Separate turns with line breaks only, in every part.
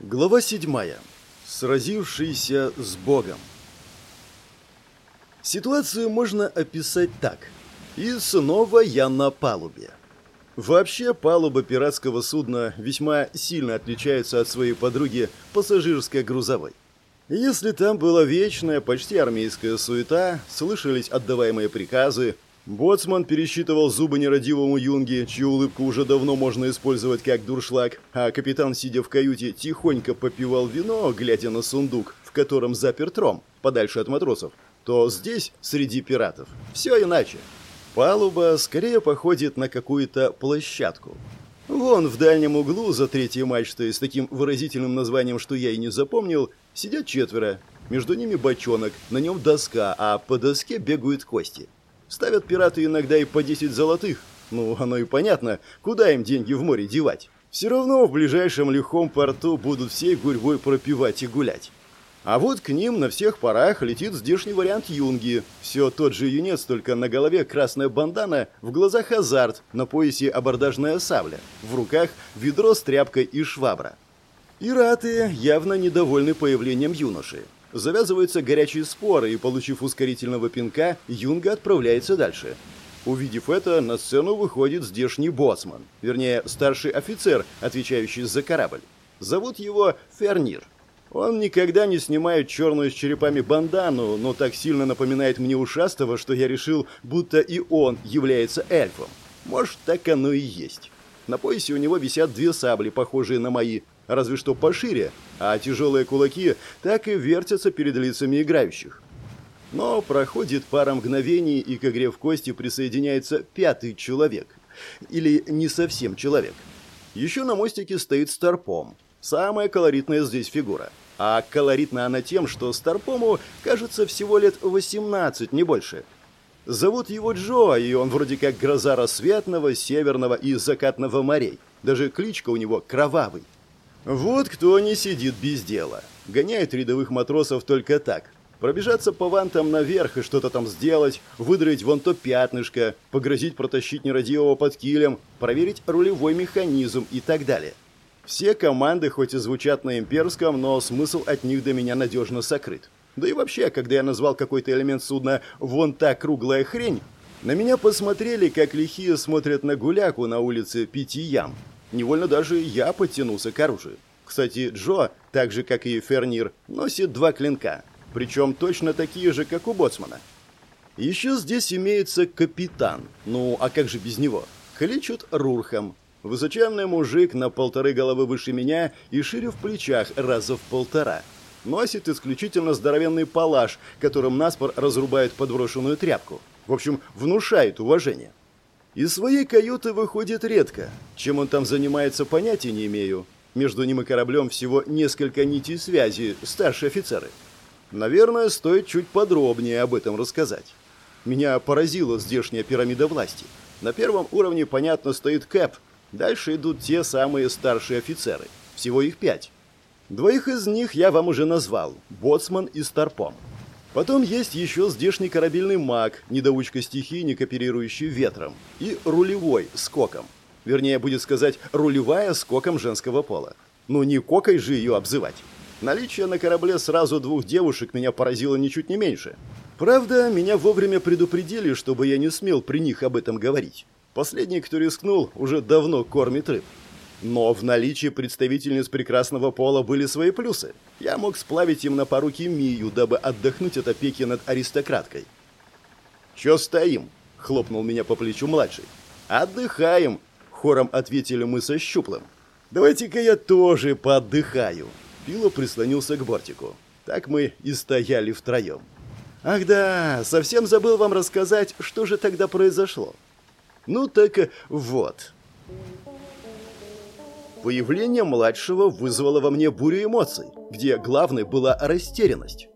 Глава 7. Сразившийся с Богом. Ситуацию можно описать так. И снова я на палубе. Вообще, палуба пиратского судна весьма сильно отличается от своей подруги пассажирской грузовой. Если там была вечная, почти армейская суета, слышались отдаваемые приказы, Боцман пересчитывал зубы нерадивому юнге, чью улыбку уже давно можно использовать как дуршлаг, а капитан, сидя в каюте, тихонько попивал вино, глядя на сундук, в котором запер тром, подальше от матросов, то здесь, среди пиратов, все иначе. Палуба скорее походит на какую-то площадку. Вон в дальнем углу за третьей мачтой с таким выразительным названием, что я и не запомнил, сидят четверо. Между ними бочонок, на нем доска, а по доске бегают кости. Ставят пираты иногда и по 10 золотых. Ну, оно и понятно, куда им деньги в море девать. Все равно в ближайшем лихом порту будут всей гурьбой пропивать и гулять. А вот к ним на всех парах летит здешний вариант юнги. Все тот же юнец, только на голове красная бандана, в глазах азарт, на поясе абордажная сабля, в руках ведро с тряпкой и швабра. Ираты явно недовольны появлением юноши. Завязываются горячие споры, и, получив ускорительного пинка, Юнга отправляется дальше. Увидев это, на сцену выходит здешний боцман, вернее, старший офицер, отвечающий за корабль. Зовут его Фернир. Он никогда не снимает черную с черепами бандану, но так сильно напоминает мне ушастого, что я решил, будто и он является эльфом. Может, так оно и есть. На поясе у него висят две сабли, похожие на мои, разве что пошире, а тяжелые кулаки так и вертятся перед лицами играющих. Но проходит пара мгновений, и к игре в кости присоединяется пятый человек. Или не совсем человек. Еще на мостике стоит Старпом. Самая колоритная здесь фигура. А колоритна она тем, что Старпому кажется всего лет 18, не больше. Зовут его Джо, и он вроде как гроза рассветного, северного и закатного морей. Даже кличка у него Кровавый. Вот кто не сидит без дела. Гоняет рядовых матросов только так. Пробежаться по вантам наверх и что-то там сделать, выдрать вон то пятнышко, погрозить протащить нерадивого под килем, проверить рулевой механизм и так далее. Все команды хоть и звучат на имперском, но смысл от них до меня надежно сокрыт. Да и вообще, когда я назвал какой-то элемент судна «вон та круглая хрень», на меня посмотрели, как лихие смотрят на гуляку на улице Пяти Ям. Невольно даже я подтянулся к оружию. Кстати, Джо, так же как и Фернир, носит два клинка, причем точно такие же, как у боцмана. Еще здесь имеется капитан, ну а как же без него? Кличут Рурхом. Высоченный мужик на полторы головы выше меня и шире в плечах раза в полтора. Носит исключительно здоровенный палаш, которым наспор разрубает подброшенную тряпку. В общем, внушает уважение. Из своей каюты выходит редко. Чем он там занимается, понятия не имею. Между ним и кораблем всего несколько нитей связи, старшие офицеры. Наверное, стоит чуть подробнее об этом рассказать. Меня поразила здешняя пирамида власти. На первом уровне, понятно, стоит Кэп. Дальше идут те самые старшие офицеры. Всего их пять. Двоих из них я вам уже назвал – Боцман и Старпом. Потом есть еще здешний корабельный маг, недоучка стихийник, оперирующий ветром, и рулевой, скоком. Вернее, будет сказать, рулевая скоком женского пола. Ну, не кокой же ее обзывать. Наличие на корабле сразу двух девушек меня поразило ничуть не меньше. Правда, меня вовремя предупредили, чтобы я не смел при них об этом говорить. Последний, кто рискнул, уже давно кормит рыб. Но в наличии представительниц прекрасного пола были свои плюсы. Я мог сплавить им на поруки Мию, дабы отдохнуть от опеки над аристократкой. «Чё стоим?» — хлопнул меня по плечу младший. «Отдыхаем!» — хором ответили мы со щуплым. «Давайте-ка я тоже поотдыхаю!» Пило прислонился к бортику. Так мы и стояли втроем. «Ах да, совсем забыл вам рассказать, что же тогда произошло. Ну так вот...» Появление младшего вызвало во мне бурю эмоций, где главной была растерянность.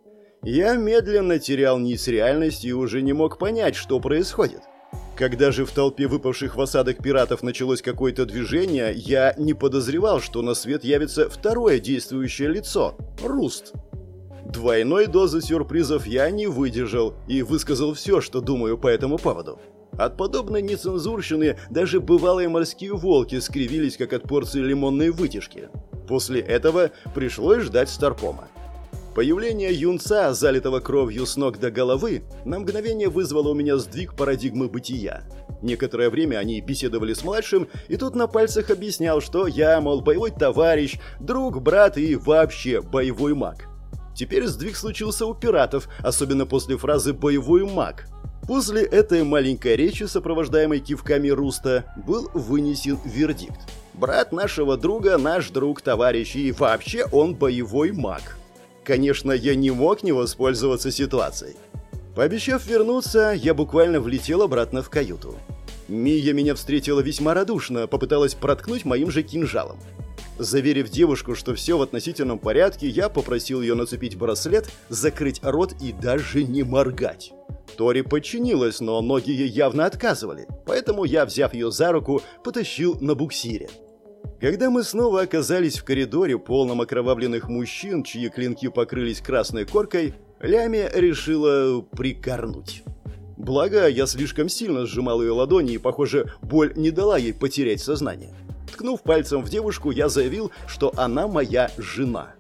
Я медленно терял нить реальности и уже не мог понять, что происходит. Когда же в толпе выпавших в осадок пиратов началось какое-то движение, я не подозревал, что на свет явится второе действующее лицо – Руст. Двойной дозы сюрпризов я не выдержал и высказал все, что думаю по этому поводу. От подобной нецензурщины даже бывалые морские волки скривились, как от порции лимонной вытяжки. После этого пришлось ждать Старпома. Появление юнца, залитого кровью с ног до головы, на мгновение вызвало у меня сдвиг парадигмы бытия. Некоторое время они беседовали с младшим, и тут на пальцах объяснял, что я, мол, боевой товарищ, друг, брат и вообще боевой маг. Теперь сдвиг случился у пиратов, особенно после фразы «боевой маг». После этой маленькой речи, сопровождаемой кивками Руста, был вынесен вердикт. Брат нашего друга – наш друг, товарищ, и вообще он боевой маг. Конечно, я не мог не воспользоваться ситуацией. Пообещав вернуться, я буквально влетел обратно в каюту. Мия меня встретила весьма радушно, попыталась проткнуть моим же кинжалом. Заверив девушку, что все в относительном порядке, я попросил ее нацепить браслет, закрыть рот и даже не моргать. Тори подчинилась, но ноги ей явно отказывали, поэтому я, взяв ее за руку, потащил на буксире. Когда мы снова оказались в коридоре, полном окровавленных мужчин, чьи клинки покрылись красной коркой, Лями решила прикорнуть. Благо, я слишком сильно сжимал ее ладони, и, похоже, боль не дала ей потерять сознание. Ткнув пальцем в девушку, я заявил, что она моя жена.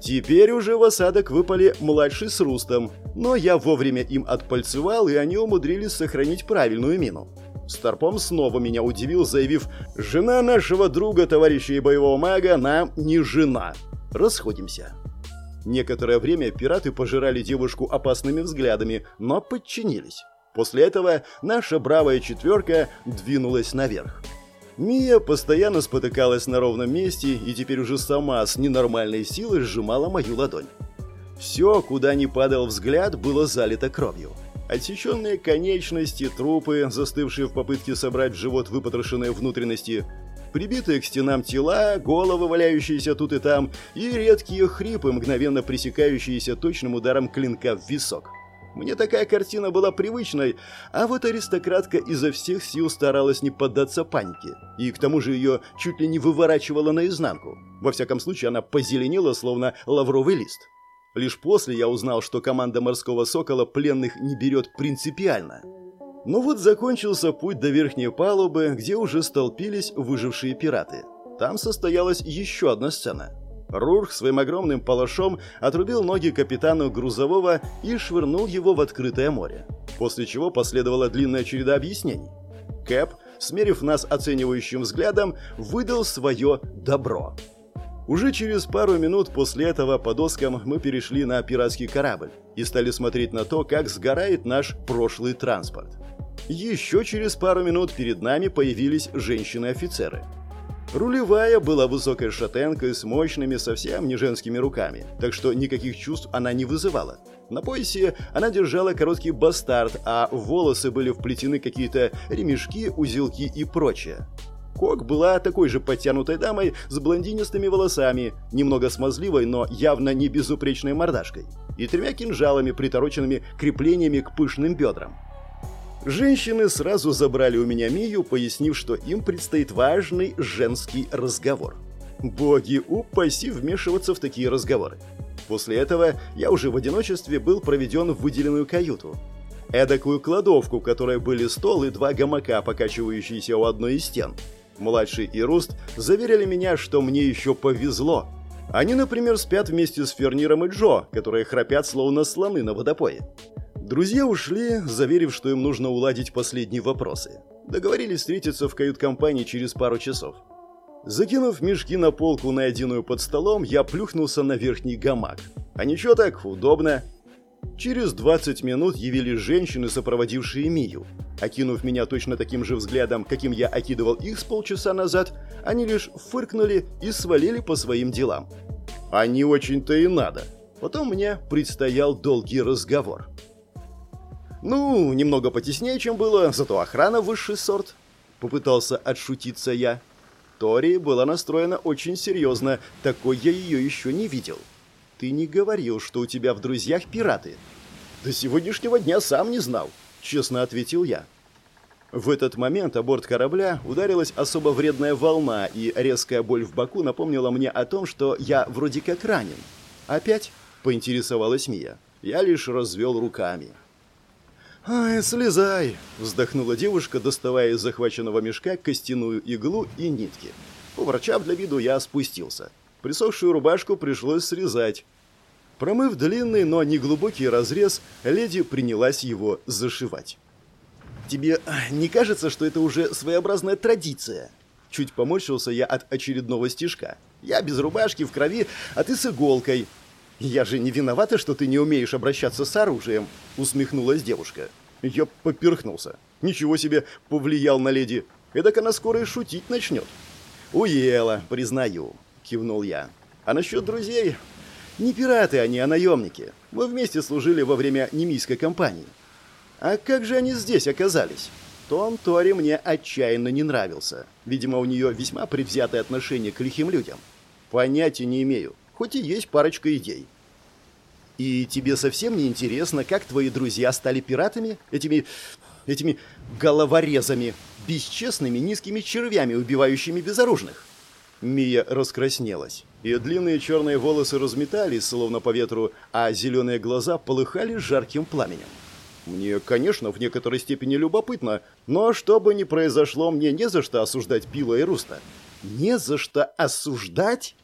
Теперь уже в осадок выпали младший с Рустом, но я вовремя им отпальцевал, и они умудрились сохранить правильную мину. Старпом снова меня удивил, заявив «Жена нашего друга, товарища и боевого мага, нам не жена. Расходимся». Некоторое время пираты пожирали девушку опасными взглядами, но подчинились. После этого наша бравая четверка двинулась наверх. Мия постоянно спотыкалась на ровном месте и теперь уже сама с ненормальной силой сжимала мою ладонь. Все, куда ни падал взгляд, было залито кровью. Отсеченные конечности, трупы, застывшие в попытке собрать в живот выпотрошенные внутренности, прибитые к стенам тела, головы, валяющиеся тут и там, и редкие хрипы, мгновенно пресекающиеся точным ударом клинка в висок. Мне такая картина была привычной, а вот аристократка изо всех сил старалась не поддаться панике. И к тому же ее чуть ли не выворачивала наизнанку. Во всяком случае, она позеленела, словно лавровый лист. Лишь после я узнал, что команда морского сокола пленных не берет принципиально. Но вот закончился путь до верхней палубы, где уже столпились выжившие пираты. Там состоялась еще одна сцена. Рурх своим огромным палашом отрубил ноги капитану грузового и швырнул его в открытое море. После чего последовала длинная череда объяснений. Кэп, смерив нас оценивающим взглядом, выдал свое «добро». Уже через пару минут после этого по доскам мы перешли на пиратский корабль и стали смотреть на то, как сгорает наш прошлый транспорт. Еще через пару минут перед нами появились женщины-офицеры. Рулевая была высокой шатенкой с мощными, совсем не женскими руками, так что никаких чувств она не вызывала. На поясе она держала короткий бастард, а волосы были вплетены какие-то ремешки, узелки и прочее. Кок была такой же подтянутой дамой с блондинистыми волосами, немного смазливой, но явно не безупречной мордашкой, и тремя кинжалами, притороченными креплениями к пышным бедрам. Женщины сразу забрали у меня Мию, пояснив, что им предстоит важный женский разговор. Боги, упаси вмешиваться в такие разговоры. После этого я уже в одиночестве был проведен в выделенную каюту. Эдакую кладовку, в которой были стол и два гамака, покачивающиеся у одной из стен – Младший и Руст заверили меня, что мне еще повезло. Они, например, спят вместе с Ферниром и Джо, которые храпят словно слоны на водопое. Друзья ушли, заверив, что им нужно уладить последние вопросы. Договорились встретиться в кают-компании через пару часов. Закинув мешки на полку, найденную под столом, я плюхнулся на верхний гамак. А ничего так, удобно. Через 20 минут явились женщины, сопроводившие Мию. Окинув меня точно таким же взглядом, каким я окидывал их с полчаса назад, они лишь фыркнули и свалили по своим делам. А не очень-то и надо. Потом мне предстоял долгий разговор. Ну, немного потеснее, чем было, зато охрана высший сорт. Попытался отшутиться я. Тори была настроена очень серьезно, такой я ее еще не видел. Ты не говорил, что у тебя в друзьях пираты. До сегодняшнего дня сам не знал честно ответил я. В этот момент о борт корабля ударилась особо вредная волна, и резкая боль в боку напомнила мне о том, что я вроде как ранен. «Опять?» – поинтересовалась Мия. Я лишь развел руками. «Ай, слезай!» – вздохнула девушка, доставая из захваченного мешка костяную иглу и нитки. Поворчав для виду, я спустился. Присохшую рубашку пришлось срезать. Промыв длинный, но не глубокий разрез, леди принялась его зашивать. «Тебе не кажется, что это уже своеобразная традиция?» Чуть поморщился я от очередного стишка. «Я без рубашки, в крови, а ты с иголкой». «Я же не виновата, что ты не умеешь обращаться с оружием», — усмехнулась девушка. Я поперхнулся. Ничего себе повлиял на леди. Эдак она скоро и шутить начнет. «Уела, признаю», — кивнул я. «А насчет друзей? Не пираты они, а наемники. Мы вместе служили во время немийской кампании. А как же они здесь оказались?» Том Тори мне отчаянно не нравился. Видимо, у нее весьма предвзятое отношение к лихим людям. Понятия не имею, хоть и есть парочка идей. И тебе совсем не интересно, как твои друзья стали пиратами? Этими... этими головорезами, бесчестными низкими червями, убивающими безоружных?» Мия раскраснелась. Ее длинные черные волосы разметались, словно по ветру, а зеленые глаза полыхали жарким пламенем. Мне, конечно, в некоторой степени любопытно, но что бы ни произошло, мне не за что осуждать Пила и Руста. Не за что осуждать?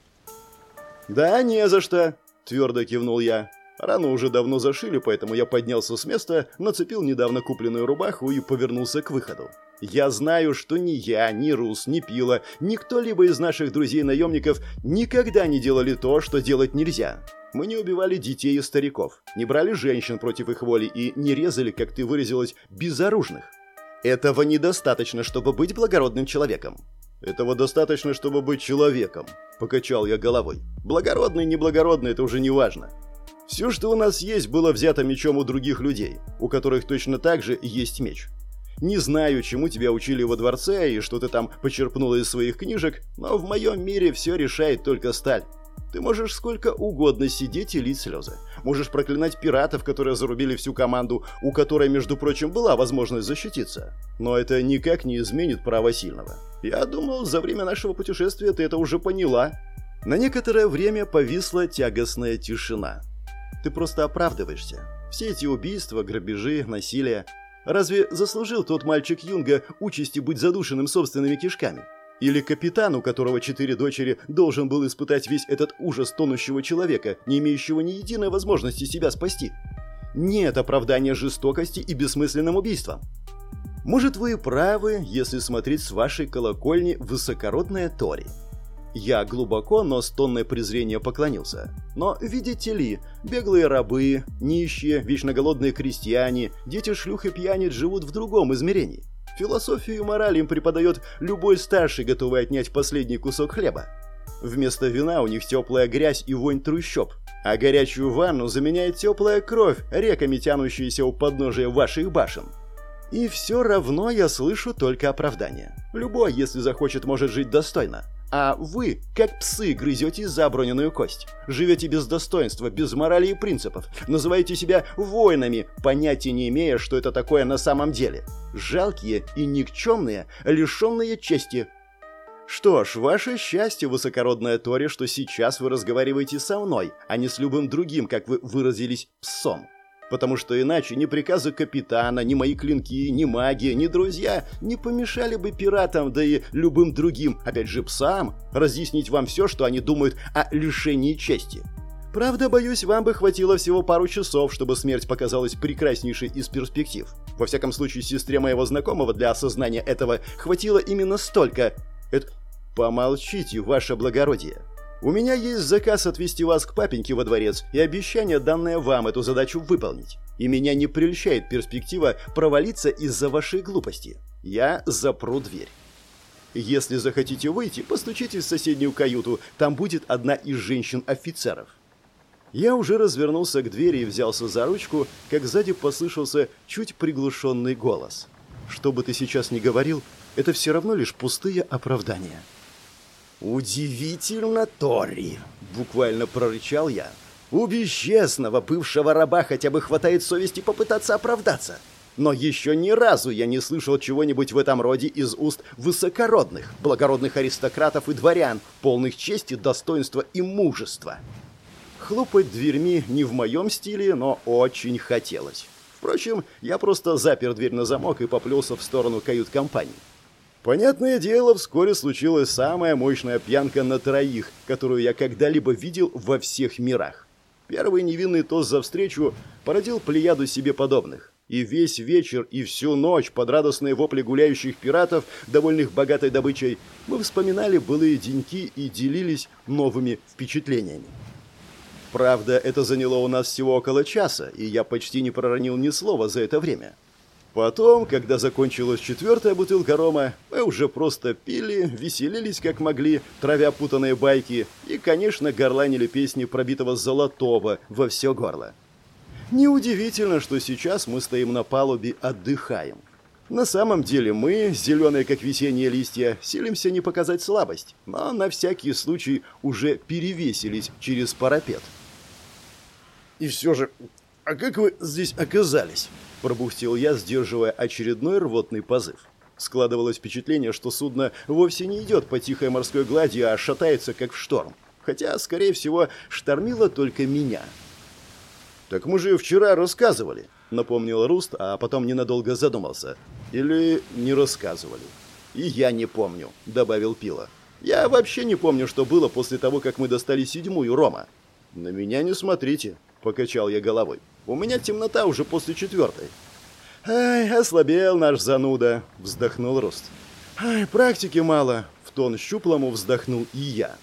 Да, не за что, твердо кивнул я. Рану уже давно зашили, поэтому я поднялся с места, нацепил недавно купленную рубаху и повернулся к выходу. Я знаю, что ни я, ни Рус, ни Пила, ни кто-либо из наших друзей-наемников никогда не делали то, что делать нельзя. Мы не убивали детей и стариков, не брали женщин против их воли и не резали, как ты выразилась, безоружных. Этого недостаточно, чтобы быть благородным человеком. Этого достаточно, чтобы быть человеком, покачал я головой. Благородный, неблагородный, это уже не важно. Все, что у нас есть, было взято мечом у других людей, у которых точно так же есть меч. Не знаю, чему тебя учили во дворце и что ты там почерпнула из своих книжек, но в моем мире все решает только сталь. Ты можешь сколько угодно сидеть и лить слезы. Можешь проклинать пиратов, которые зарубили всю команду, у которой, между прочим, была возможность защититься. Но это никак не изменит право сильного. Я думал, за время нашего путешествия ты это уже поняла. На некоторое время повисла тягостная тишина. Ты просто оправдываешься. Все эти убийства, грабежи, насилие. Разве заслужил тот мальчик Юнга участи быть задушенным собственными кишками? Или капитан, у которого четыре дочери, должен был испытать весь этот ужас тонущего человека, не имеющего ни единой возможности себя спасти? Нет оправдания жестокости и бессмысленным убийствам. Может, вы и правы, если смотреть с вашей колокольни высокородная Тори. Я глубоко, но с тонной презрения поклонился. Но, видите ли, беглые рабы, нищие, вечно голодные крестьяне, дети шлюх и пьяниц живут в другом измерении. Философию и мораль им преподает любой старший, готовый отнять последний кусок хлеба. Вместо вина у них теплая грязь и вонь трущоб, а горячую ванну заменяет теплая кровь, реками тянущаяся у подножия ваших башен. И все равно я слышу только оправдание. Любой, если захочет, может жить достойно. А вы, как псы, грызете за оброненную кость. Живете без достоинства, без морали и принципов. Называете себя воинами, понятия не имея, что это такое на самом деле. Жалкие и никчемные, лишенные чести. Что ж, ваше счастье, высокородная Тори, что сейчас вы разговариваете со мной, а не с любым другим, как вы выразились, псом потому что иначе ни приказы капитана, ни мои клинки, ни магия, ни друзья не помешали бы пиратам, да и любым другим, опять же псам, разъяснить вам все, что они думают о лишении чести. Правда, боюсь, вам бы хватило всего пару часов, чтобы смерть показалась прекраснейшей из перспектив. Во всяком случае, сестре моего знакомого для осознания этого хватило именно столько. Это... Помолчите, ваше благородие. У меня есть заказ отвезти вас к папеньке во дворец и обещание, данное вам, эту задачу выполнить. И меня не прельщает перспектива провалиться из-за вашей глупости. Я запру дверь. Если захотите выйти, постучите в соседнюю каюту, там будет одна из женщин-офицеров. Я уже развернулся к двери и взялся за ручку, как сзади послышался чуть приглушенный голос. Что бы ты сейчас ни говорил, это все равно лишь пустые оправдания. «Удивительно, Тори!» – буквально прорычал я. «У бесчестного бывшего раба хотя бы хватает совести попытаться оправдаться. Но еще ни разу я не слышал чего-нибудь в этом роде из уст высокородных, благородных аристократов и дворян, полных чести, достоинства и мужества». Хлопать дверьми не в моем стиле, но очень хотелось. Впрочем, я просто запер дверь на замок и поплелся в сторону кают-компании. Понятное дело, вскоре случилась самая мощная пьянка на троих, которую я когда-либо видел во всех мирах. Первый невинный тост за встречу породил плеяду себе подобных. И весь вечер, и всю ночь под радостные вопли гуляющих пиратов, довольных богатой добычей, мы вспоминали былые деньки и делились новыми впечатлениями. Правда, это заняло у нас всего около часа, и я почти не проронил ни слова за это время. Потом, когда закончилась четвертая бутылка рома, мы уже просто пили, веселились как могли, травя путанные байки и, конечно, горланили песни пробитого золотого во все горло. Неудивительно, что сейчас мы стоим на палубе, отдыхаем. На самом деле мы, зеленые как весенние листья, силимся не показать слабость, но на всякий случай уже перевесились через парапет. И все же, а как вы здесь оказались? Пробухтел я, сдерживая очередной рвотный позыв. Складывалось впечатление, что судно вовсе не идет по тихой морской глади, а шатается, как в шторм. Хотя, скорее всего, штормило только меня. «Так мы же вчера рассказывали», — напомнил Руст, а потом ненадолго задумался. «Или не рассказывали?» «И я не помню», — добавил Пила. «Я вообще не помню, что было после того, как мы достали седьмую Рома». «На меня не смотрите», — покачал я головой. У меня темнота уже после четвертой. «Ай, ослабел наш зануда», — вздохнул Рост. «Ай, практики мало», — в тон щуплому вздохнул и я.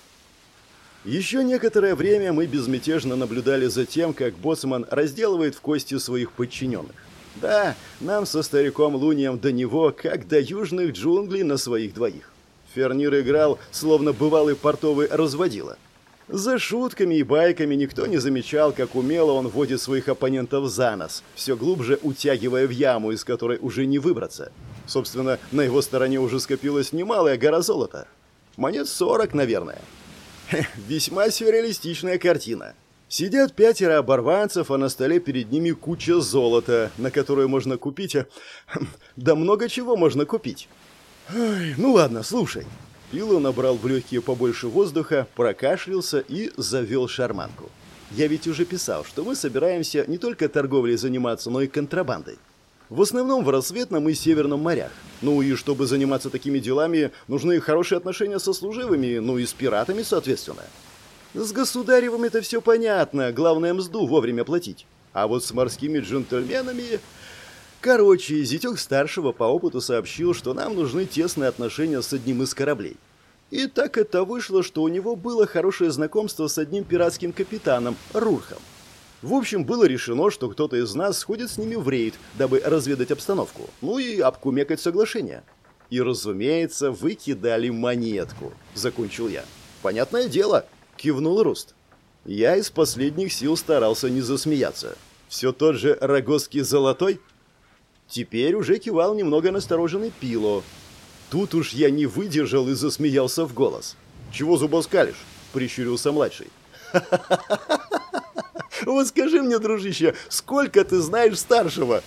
Еще некоторое время мы безмятежно наблюдали за тем, как боссман разделывает в кости своих подчиненных. Да, нам со стариком Лунием до него, как до южных джунглей на своих двоих. Фернир играл, словно бывалый портовый разводила — за шутками и байками никто не замечал, как умело он вводит своих оппонентов за нос, все глубже утягивая в яму, из которой уже не выбраться. Собственно, на его стороне уже скопилась немалая гора золота. Монет 40, наверное. Весьма сюрреалистичная картина. Сидят пятеро оборванцев, а на столе перед ними куча золота, на которую можно купить... А... Да много чего можно купить. Ой, ну ладно, слушай. Пило набрал в легкие побольше воздуха, прокашлялся и завел шарманку. Я ведь уже писал, что мы собираемся не только торговлей заниматься, но и контрабандой. В основном в рассветном и северном морях. Ну и чтобы заниматься такими делами, нужны хорошие отношения со служивыми, ну и с пиратами, соответственно. С государевым это все понятно, главное мзду вовремя платить. А вот с морскими джентльменами Короче, зятек старшего по опыту сообщил, что нам нужны тесные отношения с одним из кораблей. И так это вышло, что у него было хорошее знакомство с одним пиратским капитаном, Рурхом. В общем, было решено, что кто-то из нас сходит с ними в рейд, дабы разведать обстановку, ну и обкумекать соглашение. И, разумеется, выкидали монетку, закончил я. Понятное дело, кивнул Руст. Я из последних сил старался не засмеяться. Все тот же Рогозский золотой? Теперь уже кивал немного настороженный Пило. Тут уж я не выдержал и засмеялся в голос. «Чего зубоскалишь?» – прищурился младший. Вот скажи мне, дружище, сколько ты знаешь старшего?»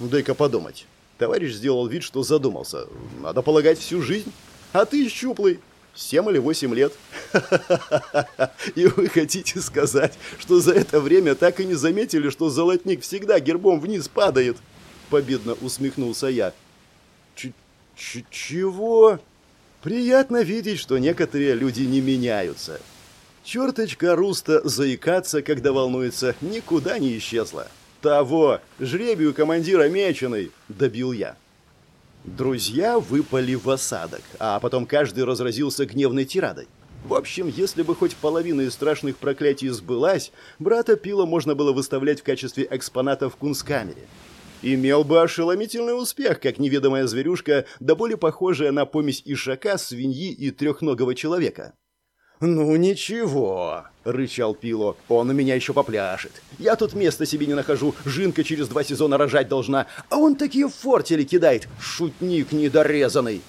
«Ну, дай-ка подумать». Товарищ сделал вид, что задумался. «Надо полагать всю жизнь. А ты щуплый. Семь или восемь лет. И вы хотите сказать, что за это время так и не заметили, что золотник всегда гербом вниз падает?» Победно усмехнулся я. Ч -ч Чего? Приятно видеть, что некоторые люди не меняются. Черточка Руста заикаться, когда волнуется, никуда не исчезла. Того, жребию командира меченый, добил я. Друзья выпали в осадок, а потом каждый разразился гневной тирадой. В общем, если бы хоть половина из страшных проклятий сбылась, брата Пила можно было выставлять в качестве экспоната в кунсткамере имел бы ошеломительный успех, как неведомая зверюшка, да более похожая на помесь ишака, свиньи и трехногого человека. «Ну ничего», — рычал Пило, — «он у меня еще попляшет. Я тут места себе не нахожу, Жинка через два сезона рожать должна, а он такие фортели кидает, шутник недорезанный».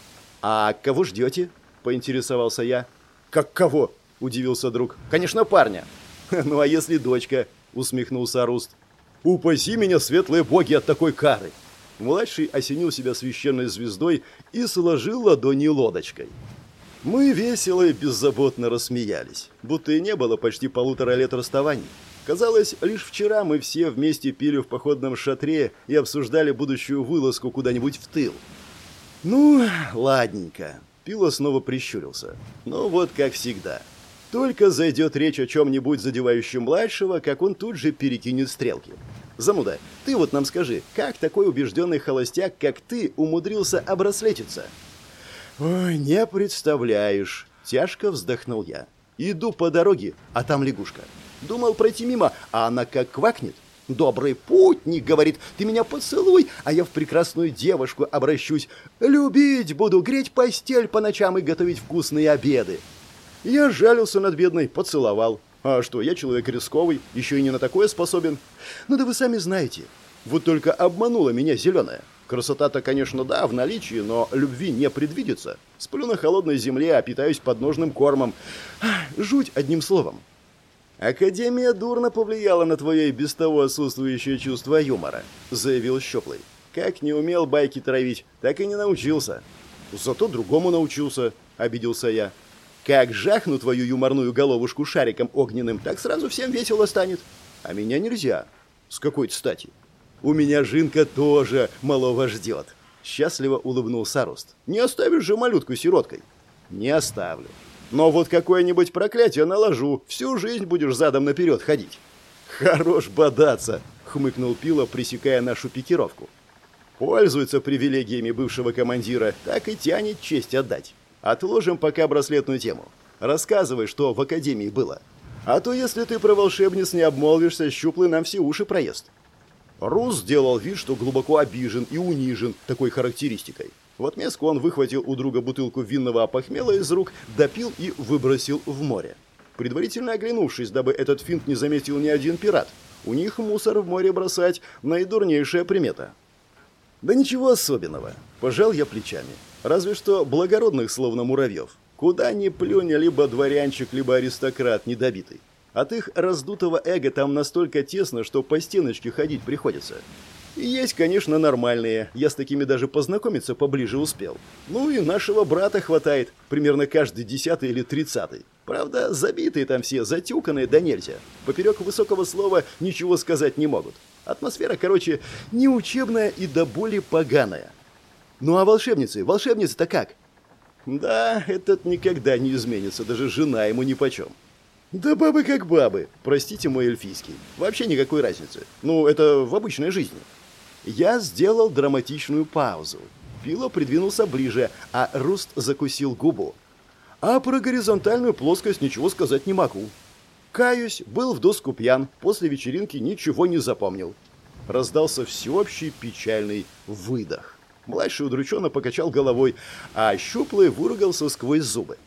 «А кого ждете?» — поинтересовался я. «Как кого?» — удивился друг. «Конечно, парня». «Ну а если дочка?» — усмехнулся Руст. Упаси меня, светлые боги, от такой кары!» Младший осенил себя священной звездой и сложил ладони лодочкой. Мы весело и беззаботно рассмеялись, будто и не было почти полутора лет расставаний. Казалось, лишь вчера мы все вместе пили в походном шатре и обсуждали будущую вылазку куда-нибудь в тыл. Ну, ладненько. Пила снова прищурился. Ну вот как всегда. Только зайдет речь о чем-нибудь задевающем младшего, как он тут же перекинет стрелки. Замуда, ты вот нам скажи, как такой убежденный холостяк, как ты, умудрился обраслетиться? Ой, не представляешь. Тяжко вздохнул я. Иду по дороге, а там лягушка. Думал пройти мимо, а она как квакнет. «Добрый путник», — говорит, — «ты меня поцелуй, а я в прекрасную девушку обращусь. Любить буду, греть постель по ночам и готовить вкусные обеды». Я жалился над бедной, поцеловал. А что, я человек рисковый, еще и не на такое способен. Ну да вы сами знаете. Вот только обманула меня зеленая. Красота-то, конечно, да, в наличии, но любви не предвидится. Сплю на холодной земле, а питаюсь подножным кормом. Жуть одним словом. «Академия дурно повлияла на твое и без того отсутствующее чувство юмора», — заявил Щеплый. «Как не умел байки травить, так и не научился». «Зато другому научился», — обиделся я. «Как жахну твою юморную головушку шариком огненным, так сразу всем весело станет. А меня нельзя. С какой-то стати?» «У меня Жинка тоже малого ждет», — счастливо улыбнулся Рост. «Не оставишь же малютку сироткой?» «Не оставлю. Но вот какое-нибудь проклятие наложу, всю жизнь будешь задом наперед ходить». «Хорош бодаться», — хмыкнул Пила, пресекая нашу пикировку. «Пользуется привилегиями бывшего командира, так и тянет честь отдать. Отложим пока браслетную тему. Рассказывай, что в академии было. А то, если ты про волшебниц не обмолвишься, щуплый нам все уши проезд». Рус сделал вид, что глубоко обижен и унижен такой характеристикой. В отместку он выхватил у друга бутылку винного опохмела из рук, допил и выбросил в море. Предварительно оглянувшись, дабы этот финт не заметил ни один пират, у них мусор в море бросать – наидурнейшая примета. Да ничего особенного. Пожал я плечами. Разве что благородных, словно муравьев. Куда ни плюнь, либо дворянчик, либо аристократ недобитый. От их раздутого эго там настолько тесно, что по стеночке ходить приходится. И есть, конечно, нормальные. Я с такими даже познакомиться поближе успел. Ну и нашего брата хватает. Примерно каждый десятый или тридцатый. Правда, забитые там все, затюканные да нельзя. Поперек высокого слова ничего сказать не могут. Атмосфера, короче, неучебная и до боли поганая. Ну а волшебницы? Волшебницы-то как? Да, этот никогда не изменится, даже жена ему нипочем. Да бабы как бабы, простите мой эльфийский. Вообще никакой разницы. Ну, это в обычной жизни. Я сделал драматичную паузу. Пило придвинулся ближе, а Руст закусил губу. А про горизонтальную плоскость ничего сказать не могу. Каюсь, был в доску пьян, после вечеринки ничего не запомнил. Раздался всеобщий печальный выдох. Младший удрученно покачал головой, а щуплый выругался сквозь зубы.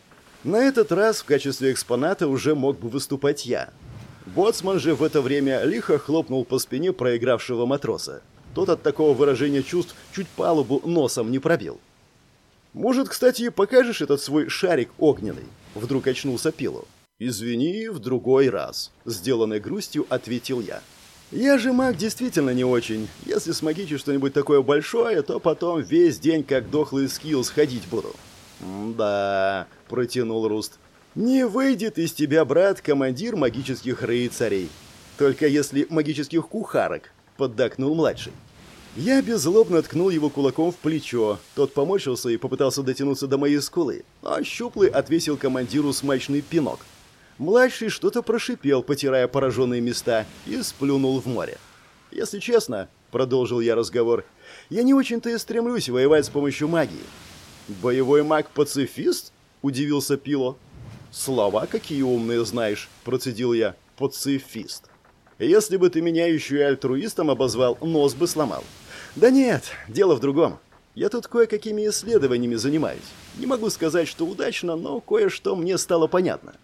На этот раз в качестве экспоната уже мог бы выступать я. Боцман же в это время лихо хлопнул по спине проигравшего матроса. Тот от такого выражения чувств чуть палубу носом не пробил. «Может, кстати, покажешь этот свой шарик огненный?» Вдруг очнулся Пилу. «Извини, в другой раз», — сделанной грустью ответил я. «Я же маг действительно не очень. Если смогите что-нибудь такое большое, то потом весь день как дохлый скилл сходить буду». «Да», — протянул Руст. «Не выйдет из тебя, брат, командир магических рыцарей. Только если магических кухарок», — поддакнул младший. Я беззлобно ткнул его кулаком в плечо. Тот помочился и попытался дотянуться до моей скулы, а щуплый отвесил командиру смачный пинок. Младший что-то прошипел, потирая пораженные места, и сплюнул в море. «Если честно», — продолжил я разговор, — «я не очень-то и стремлюсь воевать с помощью магии». «Боевой маг-пацифист?» — удивился Пило. «Слова какие умные знаешь», — процедил я. «Пацифист». «Если бы ты меня еще и альтруистом обозвал, нос бы сломал». Да нет, дело в другом. Я тут кое-какими исследованиями занимаюсь. Не могу сказать, что удачно, но кое-что мне стало понятно.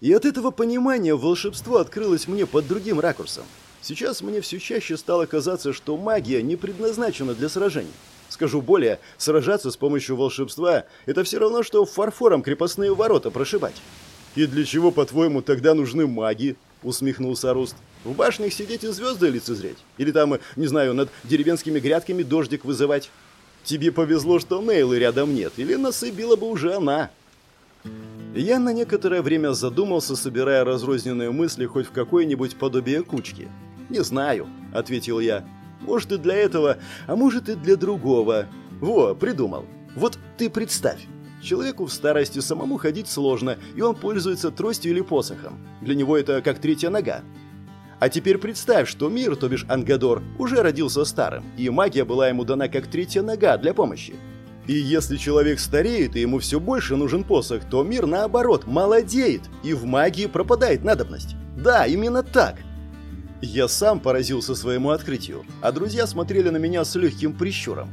И от этого понимания волшебство открылось мне под другим ракурсом. Сейчас мне все чаще стало казаться, что магия не предназначена для сражений. Скажу более, сражаться с помощью волшебства – это все равно, что фарфором крепостные ворота прошибать. «И для чего, по-твоему, тогда нужны маги?» – усмехнулся Руст. В башнях сидеть и звезды лицезреть? Или там, не знаю, над деревенскими грядками дождик вызывать? Тебе повезло, что Нейлы рядом нет, или насыбила бы уже она. Я на некоторое время задумался, собирая разрозненные мысли хоть в какое-нибудь подобие кучки. «Не знаю», — ответил я. «Может и для этого, а может и для другого. Во, придумал. Вот ты представь, человеку в старости самому ходить сложно, и он пользуется тростью или посохом. Для него это как третья нога. А теперь представь, что мир, то бишь Ангадор, уже родился старым, и магия была ему дана как третья нога для помощи. И если человек стареет, и ему все больше нужен посох, то мир, наоборот, молодеет, и в магии пропадает надобность. Да, именно так. Я сам поразился своему открытию, а друзья смотрели на меня с легким прищуром.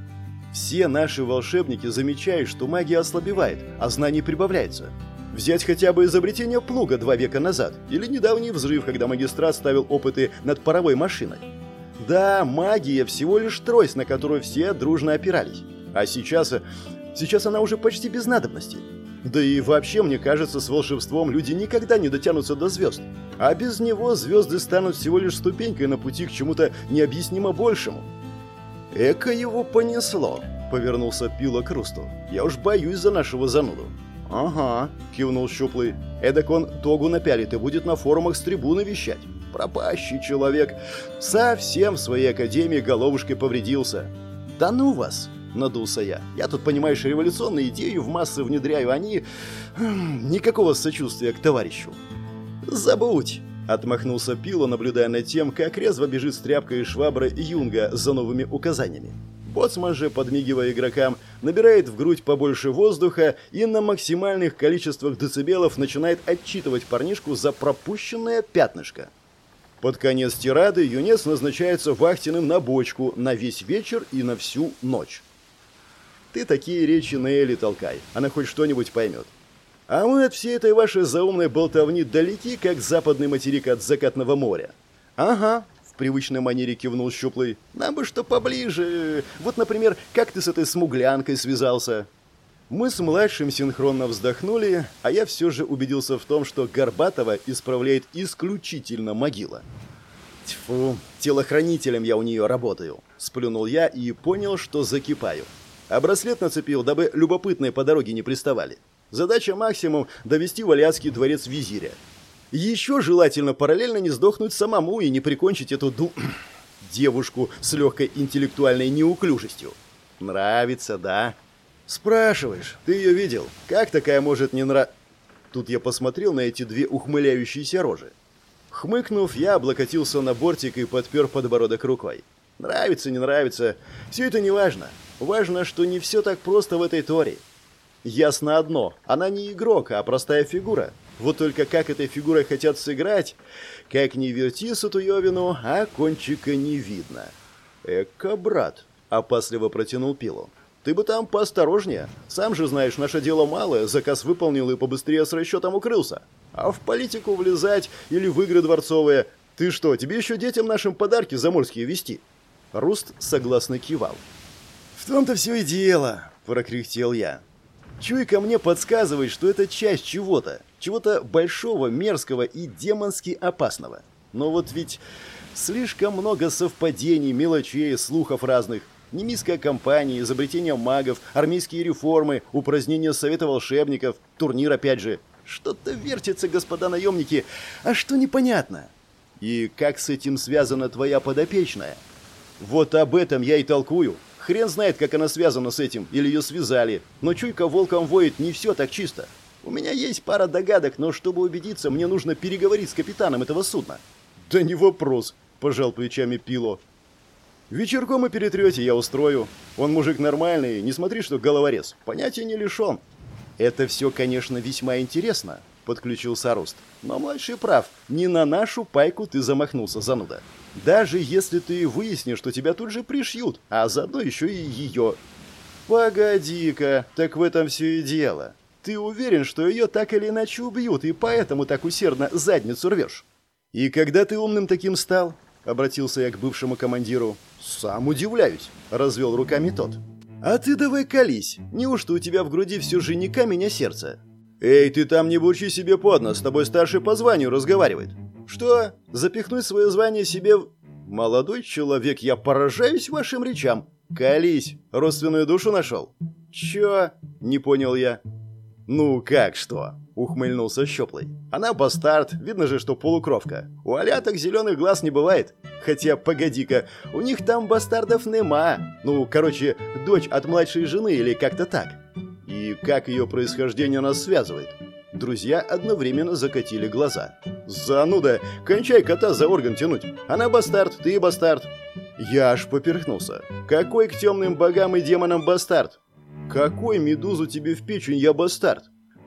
Все наши волшебники замечают, что магия ослабевает, а знаний прибавляется. Взять хотя бы изобретение плуга два века назад, или недавний взрыв, когда магистрат ставил опыты над паровой машиной. Да, магия всего лишь трость, на которую все дружно опирались. А сейчас... Сейчас она уже почти без надобности. Да и вообще, мне кажется, с волшебством люди никогда не дотянутся до звезд. А без него звезды станут всего лишь ступенькой на пути к чему-то необъяснимо большему. «Эко его понесло», — повернулся Пила к Русту. «Я уж боюсь за нашего зануду». «Ага», — кивнул Щуплый. «Эдак он тогу напялит и будет на форумах с трибуны вещать. Пропащий человек. Совсем в своей академии головушкой повредился». «Да ну вас!» Надулся я. «Я тут, понимаешь, революционные идеи в массы внедряю, они... Никакого сочувствия к товарищу». «Забудь!» — отмахнулся Пило, наблюдая над тем, как резво бежит с тряпкой и шваброй Юнга за новыми указаниями. Боцман же, подмигивая игрокам, набирает в грудь побольше воздуха и на максимальных количествах децибелов начинает отчитывать парнишку за пропущенное пятнышко. Под конец тирады юнец назначается вахтенным на бочку на весь вечер и на всю ночь. Ты такие речи на Элли толкай, она хоть что-нибудь поймет. А мы от всей этой вашей заумной болтовни далеки, как западный материк от закатного моря. Ага, в привычной манере кивнул Щуплый. Нам бы что поближе. Вот, например, как ты с этой смуглянкой связался? Мы с младшим синхронно вздохнули, а я все же убедился в том, что Горбатова исправляет исключительно могила. Тьфу, телохранителем я у нее работаю. Сплюнул я и понял, что закипаю. А браслет нацепил, дабы любопытные по дороге не приставали. Задача максимум – довести Валяцкий дворец визиря. Еще желательно параллельно не сдохнуть самому и не прикончить эту ду... девушку с легкой интеллектуальной неуклюжестью. Нравится, да? Спрашиваешь, ты ее видел? Как такая может не нрав... Тут я посмотрел на эти две ухмыляющиеся рожи. Хмыкнув, я облокотился на бортик и подпер подбородок рукой. Нравится, не нравится, все это не важно. Важно, что не все так просто в этой Торе. Ясно одно, она не игрок, а простая фигура. Вот только как этой фигурой хотят сыграть, как не верти Сатуевину, а кончика не видно. Эка, брат, опасливо протянул пилу. Ты бы там поосторожнее. Сам же знаешь, наше дело малое, заказ выполнил и побыстрее с расчетом укрылся. А в политику влезать или в игры дворцовые... Ты что, тебе еще детям нашим подарки заморские вести? Руст согласно кивал. «В том-то все и дело», — прокряхтел я. Чуйка мне подсказывает, что это часть чего-то, чего-то большого, мерзкого и демонски опасного. Но вот ведь слишком много совпадений, мелочей, слухов разных. Немиская компания, изобретение магов, армейские реформы, упразднение Совета волшебников, турнир опять же. Что-то вертится, господа наемники, а что непонятно? И как с этим связана твоя подопечная? Вот об этом я и толкую. Хрен знает, как она связана с этим, или ее связали. Но чуйка волком воет, не все так чисто. У меня есть пара догадок, но чтобы убедиться, мне нужно переговорить с капитаном этого судна. Да не вопрос, пожал плечами Пило. Вечерком и перетрете, я устрою. Он мужик нормальный, не смотри, что головорез. Понятия не лишен. Это все, конечно, весьма интересно, подключился Руст. Но младший прав, не на нашу пайку ты замахнулся, зануда. Даже если ты выяснишь, что тебя тут же пришьют, а заодно еще и ее. Погоди-ка, так в этом все и дело. Ты уверен, что ее так или иначе убьют, и поэтому так усердно задницу рвешь? И когда ты умным таким стал? Обратился я к бывшему командиру. Сам удивляюсь, развел руками тот. А ты давай колись. Неужто у тебя в груди все же не камень, а сердце? Эй, ты там не бурчи себе под нос, с тобой старший по званию разговаривает. «Что? Запихнуть свое звание себе в...» «Молодой человек, я поражаюсь вашим речам. Колись, родственную душу нашел?» «Чё?» — не понял я. «Ну как что?» ухмыльнулся Щеплый. «Она бастард, видно же, что полукровка. У аляток зеленых глаз не бывает. Хотя, погоди-ка, у них там бастардов нема. Ну, короче, дочь от младшей жены или как-то так. И как ее происхождение нас связывает?» Друзья одновременно закатили глаза. «Зануда! Кончай кота за орган тянуть! Она бастард, ты бастард!» Я аж поперхнулся. «Какой к темным богам и демонам бастард?» «Какой медузу тебе в печень я бастард?»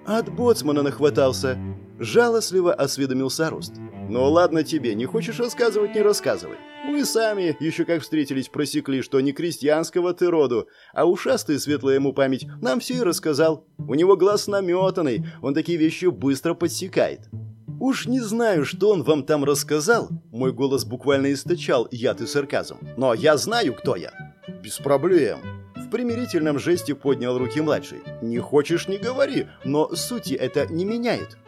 «От боцмана нахватался!» Жалостливо осведомился Рост. «Ну ладно тебе, не хочешь рассказывать, не рассказывай. Мы сами, еще как встретились, просекли, что не крестьянского ты роду, а ушастый, светлая ему память, нам все и рассказал. У него глаз наметанный, он такие вещи быстро подсекает». «Уж не знаю, что он вам там рассказал», мой голос буквально источал яд и сарказм, «но я знаю, кто я». «Без проблем», в примирительном жесте поднял руки младший. «Не хочешь, не говори, но сути это не меняет».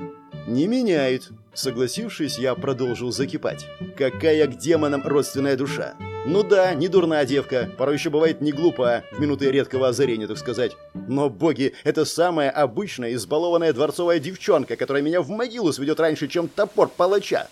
«Не меняет», согласившись, я продолжил закипать. «Какая к демонам родственная душа!» Ну да, не дурная девка, порой еще бывает не глупа, в минуты редкого озарения, так сказать. Но, боги, это самая обычная, избалованная дворцовая девчонка, которая меня в могилу сведет раньше, чем топор палача.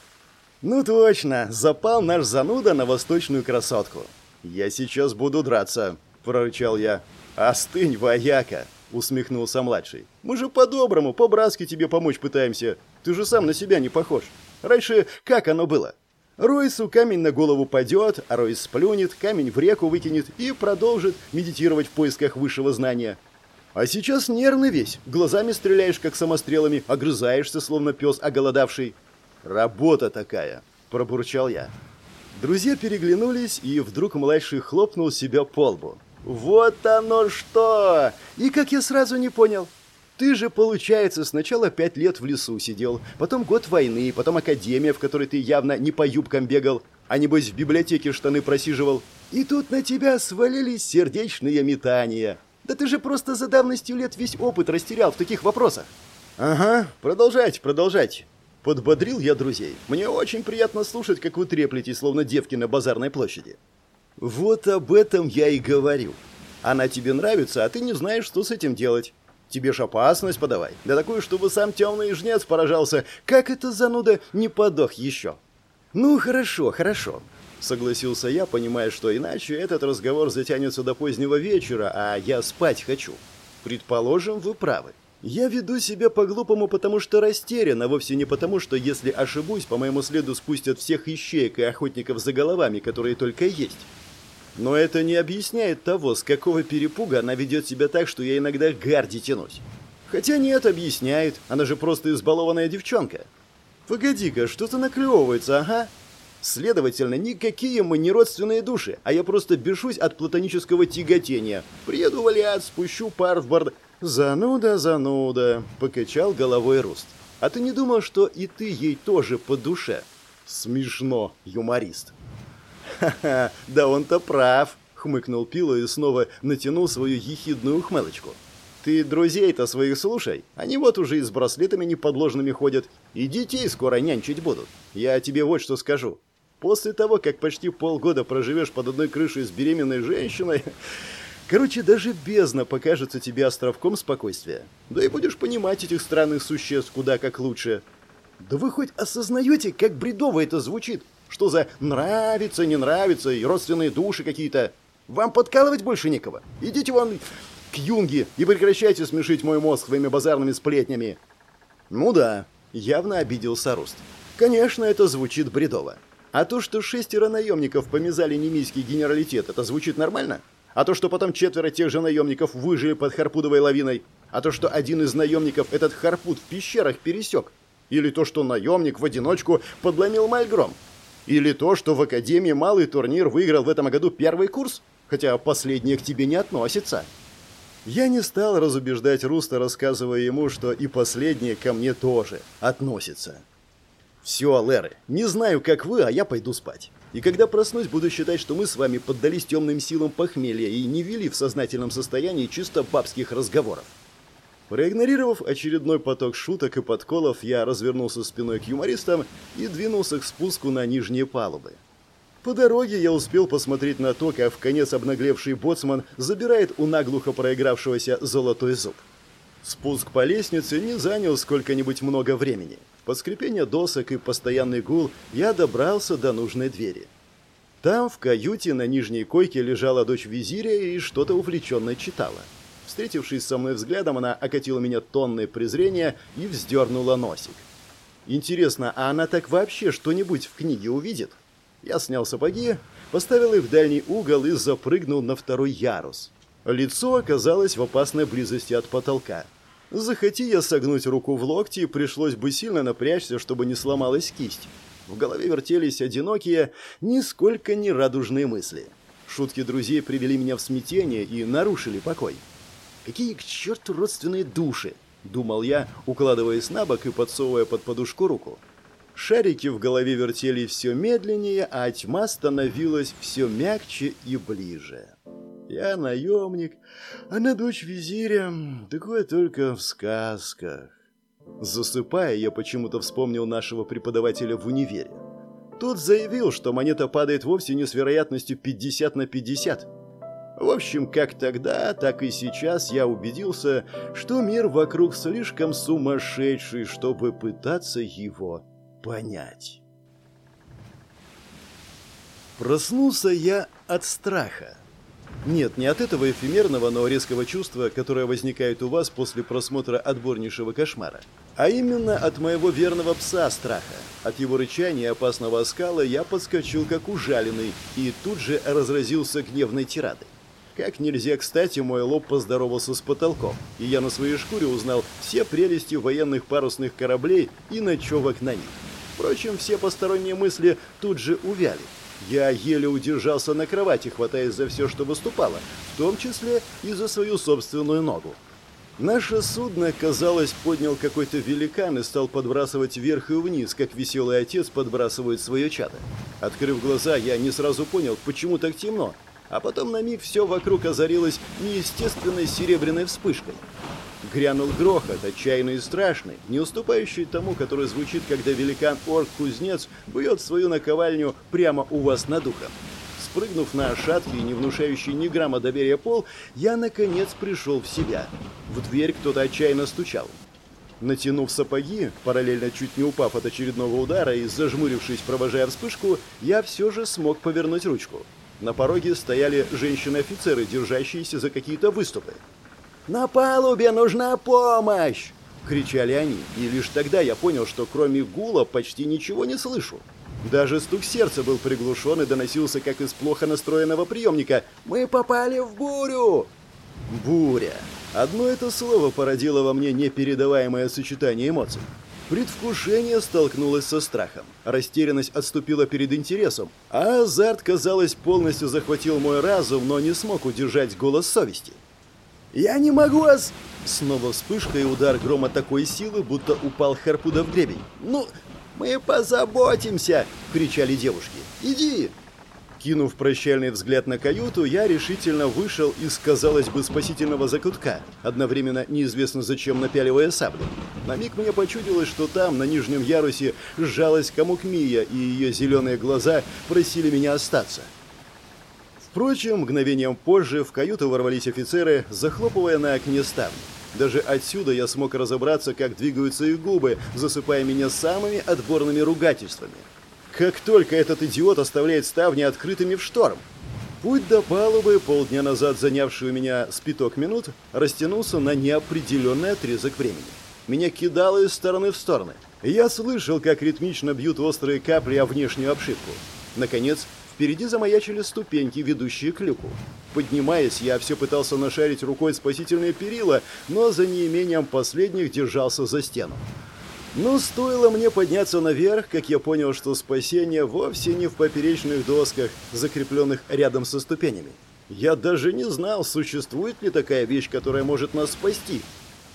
Ну точно, запал наш зануда на восточную красотку. Я сейчас буду драться, прорычал я. «Остынь, вояка!» — усмехнулся младший. «Мы же по-доброму, по-братски тебе помочь пытаемся. Ты же сам на себя не похож. Раньше как оно было? Ройсу камень на голову падет, а Ройс сплюнет, камень в реку выкинет и продолжит медитировать в поисках высшего знания. А сейчас нервный весь, глазами стреляешь, как самострелами, огрызаешься, словно пес оголодавший. Работа такая, пробурчал я. Друзья переглянулись, и вдруг младший хлопнул себя по лбу. «Вот оно что! И как я сразу не понял! Ты же, получается, сначала пять лет в лесу сидел, потом год войны, потом академия, в которой ты явно не по юбкам бегал, а небось в библиотеке штаны просиживал. И тут на тебя свалились сердечные метания. Да ты же просто за давностью лет весь опыт растерял в таких вопросах. Ага, продолжайте, продолжайте. Подбодрил я друзей. Мне очень приятно слушать, как вы треплете, словно девки на базарной площади. Вот об этом я и говорю. Она тебе нравится, а ты не знаешь, что с этим делать. Тебе ж опасность подавай. Да такую, чтобы сам темный жнец поражался. Как это зануда не подох еще? Ну, хорошо, хорошо. Согласился я, понимая, что иначе этот разговор затянется до позднего вечера, а я спать хочу. Предположим, вы правы. Я веду себя по-глупому, потому что растерян, а вовсе не потому, что если ошибусь, по моему следу спустят всех ищеек и охотников за головами, которые только есть. Но это не объясняет того, с какого перепуга она ведет себя так, что я иногда гарди тянусь. Хотя нет, объясняет. Она же просто избалованная девчонка. Погоди-ка, что-то наклевывается, ага. Следовательно, никакие мы не родственные души, а я просто бешусь от платонического тяготения. Приеду валять, спущу пар в борд... Зануда, зануда, покачал головой Руст. А ты не думал, что и ты ей тоже по душе? Смешно, юморист. «Ха-ха, да он-то прав», — хмыкнул Пило и снова натянул свою ехидную ухмылочку. «Ты друзей-то своих слушай, они вот уже и с браслетами неподложными ходят, и детей скоро нянчить будут. Я тебе вот что скажу. После того, как почти полгода проживешь под одной крышей с беременной женщиной... Короче, даже бездна покажется тебе островком спокойствия. Да и будешь понимать этих странных существ куда как лучше. Да вы хоть осознаете, как бредово это звучит? Что за нравится, не нравится и родственные души какие-то? Вам подкалывать больше некого. Идите вон к Юнге и прекращайте смешить мой мозг своими базарными сплетнями. Ну да, явно обиделся Руст. Конечно, это звучит бредово. А то, что шестеро наемников помязали немийский генералитет, это звучит нормально? А то, что потом четверо тех же наемников выжили под Харпудовой лавиной? А то, что один из наемников этот Харпуд в пещерах пересек? Или то, что наемник в одиночку подломил Мальгром? Или то, что в Академии малый турнир выиграл в этом году первый курс, хотя последнее к тебе не относится. Я не стал разубеждать Руста, рассказывая ему, что и последнее ко мне тоже относится. Все, Леры, не знаю, как вы, а я пойду спать. И когда проснусь, буду считать, что мы с вами поддались темным силам похмелья и не вели в сознательном состоянии чисто бабских разговоров. Проигнорировав очередной поток шуток и подколов, я развернулся спиной к юмористам и двинулся к спуску на нижние палубы. По дороге я успел посмотреть на то, как в конец обнаглевший боцман забирает у наглухо проигравшегося золотой зуб. Спуск по лестнице не занял сколько-нибудь много времени. Под скрипение досок и постоянный гул я добрался до нужной двери. Там, в каюте, на нижней койке лежала дочь визиря и что-то увлеченно читала. Встретившись со мной взглядом, она окатила меня тонной презрения и вздернула носик. Интересно, а она так вообще что-нибудь в книге увидит? Я снял сапоги, поставил их в дальний угол и запрыгнул на второй ярус. Лицо оказалось в опасной близости от потолка. Захоти я согнуть руку в локти, пришлось бы сильно напрячься, чтобы не сломалась кисть. В голове вертелись одинокие, нисколько не радужные мысли. Шутки друзей привели меня в смятение и нарушили покой. Какие к черту родственные души! Думал я, укладываясь на бок и подсовывая под подушку руку. Шарики в голове вертелись все медленнее, а тьма становилась все мягче и ближе. Я наемник, она дочь визиря, такое только в сказках. Засыпая, я почему-то вспомнил нашего преподавателя в универе. Тот заявил, что монета падает вовсе не с вероятностью 50 на 50. В общем, как тогда, так и сейчас я убедился, что мир вокруг слишком сумасшедший, чтобы пытаться его понять. Проснулся я от страха. Нет, не от этого эфемерного, но резкого чувства, которое возникает у вас после просмотра отборнейшего кошмара, а именно от моего верного пса страха. От его рычания и опасного оскала я подскочил как ужаленный и тут же разразился гневной тирадой. Как нельзя кстати, мой лоб поздоровался с потолком, и я на своей шкуре узнал все прелести военных парусных кораблей и ночевок на них. Впрочем, все посторонние мысли тут же увяли. Я еле удержался на кровати, хватаясь за все, что выступало, в том числе и за свою собственную ногу. Наше судно, казалось, поднял какой-то великан и стал подбрасывать вверх и вниз, как веселый отец подбрасывает свое чадо. Открыв глаза, я не сразу понял, почему так темно, а потом на миг все вокруг озарилось неестественной серебряной вспышкой. Грянул грохот, отчаянный и страшный, не уступающий тому, который звучит, когда великан-орк-кузнец бьет свою наковальню прямо у вас над ухом. Спрыгнув на шаткий, не внушающий ни грамма доверия пол, я, наконец, пришел в себя. В дверь кто-то отчаянно стучал. Натянув сапоги, параллельно чуть не упав от очередного удара и зажмурившись, провожая вспышку, я все же смог повернуть ручку. На пороге стояли женщины-офицеры, держащиеся за какие-то выступы. «На палубе нужна помощь!» — кричали они, и лишь тогда я понял, что кроме гула почти ничего не слышу. Даже стук сердца был приглушен и доносился, как из плохо настроенного приемника. «Мы попали в бурю!» «Буря!» Одно это слово породило во мне непередаваемое сочетание эмоций. Предвкушение столкнулось со страхом. Растерянность отступила перед интересом, а азарт, казалось, полностью захватил мой разум, но не смог удержать голос совести. «Я не могу вас...» Снова вспышка и удар грома такой силы, будто упал Харпуда в гребень. «Ну, мы позаботимся!» — кричали девушки. «Иди!» Кинув прощальный взгляд на каюту, я решительно вышел из, казалось бы, спасительного закутка, одновременно неизвестно зачем напяливая саблю. На миг мне почудилось, что там, на нижнем ярусе, сжалась комок Мия, и ее зеленые глаза просили меня остаться. Впрочем, мгновением позже в каюту ворвались офицеры, захлопывая на окне ставни. Даже отсюда я смог разобраться, как двигаются их губы, засыпая меня самыми отборными ругательствами. Как только этот идиот оставляет ставни открытыми в шторм. Путь до палубы, полдня назад занявший у меня спиток минут, растянулся на неопределенный отрезок времени. Меня кидало из стороны в стороны. Я слышал, как ритмично бьют острые капли о внешнюю обшивку. Наконец, Впереди замаячили ступеньки, ведущие к люку. Поднимаясь, я все пытался нашарить рукой спасительные перила, но за неимением последних держался за стену. Но стоило мне подняться наверх, как я понял, что спасение вовсе не в поперечных досках, закрепленных рядом со ступенями. Я даже не знал, существует ли такая вещь, которая может нас спасти.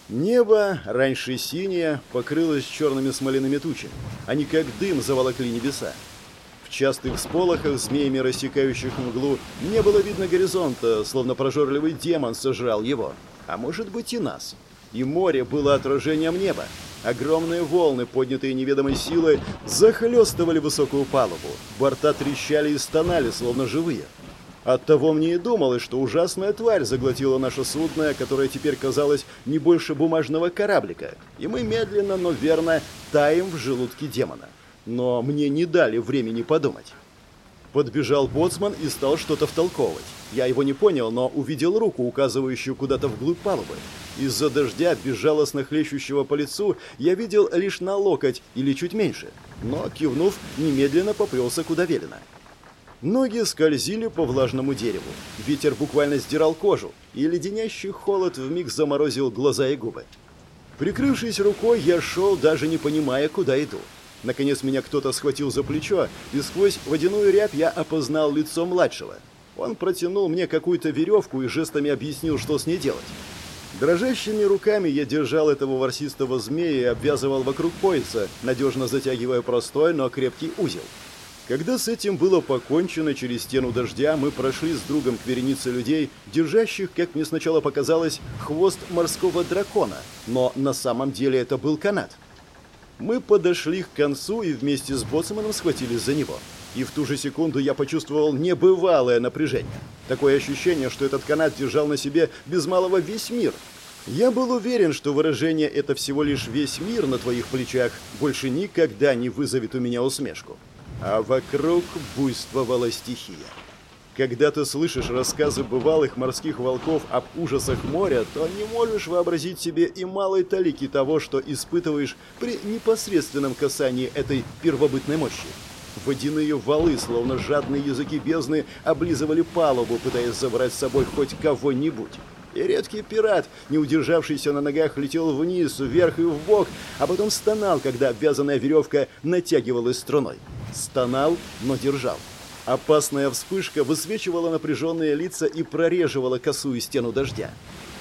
Небо, раньше синее, покрылось черными смоляными тучами. Они как дым заволокли небеса частых всполохах, змеями рассекающих мглу, не было видно горизонта, словно прожорливый демон сожрал его. А может быть и нас. И море было отражением неба. Огромные волны, поднятые неведомой силой, захлестывали высокую палубу. Борта трещали и стонали, словно живые. Оттого мне и думалось, что ужасная тварь заглотила наше судно, которое теперь казалось не больше бумажного кораблика, и мы медленно, но верно таем в желудке демона. Но мне не дали времени подумать. Подбежал боцман и стал что-то втолковывать. Я его не понял, но увидел руку, указывающую куда-то вглубь палубы. Из-за дождя, безжалостно хлещущего по лицу, я видел лишь на локоть или чуть меньше. Но, кивнув, немедленно поплелся куда велено. Ноги скользили по влажному дереву. Ветер буквально сдирал кожу, и леденящий холод вмиг заморозил глаза и губы. Прикрывшись рукой, я шел, даже не понимая, куда иду. Наконец меня кто-то схватил за плечо, и сквозь водяную рябь я опознал лицо младшего. Он протянул мне какую-то веревку и жестами объяснил, что с ней делать. Дрожащими руками я держал этого ворсистого змея и обвязывал вокруг пояса, надежно затягивая простой, но крепкий узел. Когда с этим было покончено через стену дождя, мы прошли с другом к веренице людей, держащих, как мне сначала показалось, хвост морского дракона, но на самом деле это был канат. Мы подошли к концу и вместе с боцманом схватились за него. И в ту же секунду я почувствовал небывалое напряжение. Такое ощущение, что этот канат держал на себе без малого весь мир. Я был уверен, что выражение «это всего лишь весь мир на твоих плечах» больше никогда не вызовет у меня усмешку. А вокруг буйствовала стихия. Когда ты слышишь рассказы бывалых морских волков об ужасах моря, то не можешь вообразить себе и малой талики того, что испытываешь при непосредственном касании этой первобытной мощи. Водяные валы, словно жадные языки бездны, облизывали палубу, пытаясь забрать с собой хоть кого-нибудь. И редкий пират, не удержавшийся на ногах, летел вниз, вверх и вбок, а потом стонал, когда обвязанная веревка натягивалась струной. Стонал, но держал. Опасная вспышка высвечивала напряженные лица и прореживала косую стену дождя.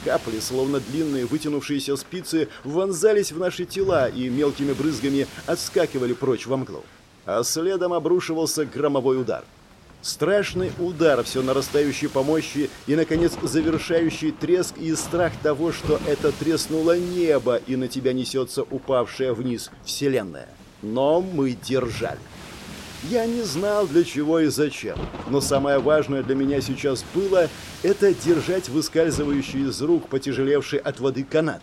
Капли, словно длинные вытянувшиеся спицы, вонзались в наши тела и мелкими брызгами отскакивали прочь во мглу. А следом обрушивался громовой удар. Страшный удар, все нарастающий по мощи и, наконец, завершающий треск и страх того, что это треснуло небо и на тебя несется упавшая вниз вселенная. Но мы держали. Я не знал, для чего и зачем, но самое важное для меня сейчас было – это держать выскальзывающий из рук потяжелевший от воды канат.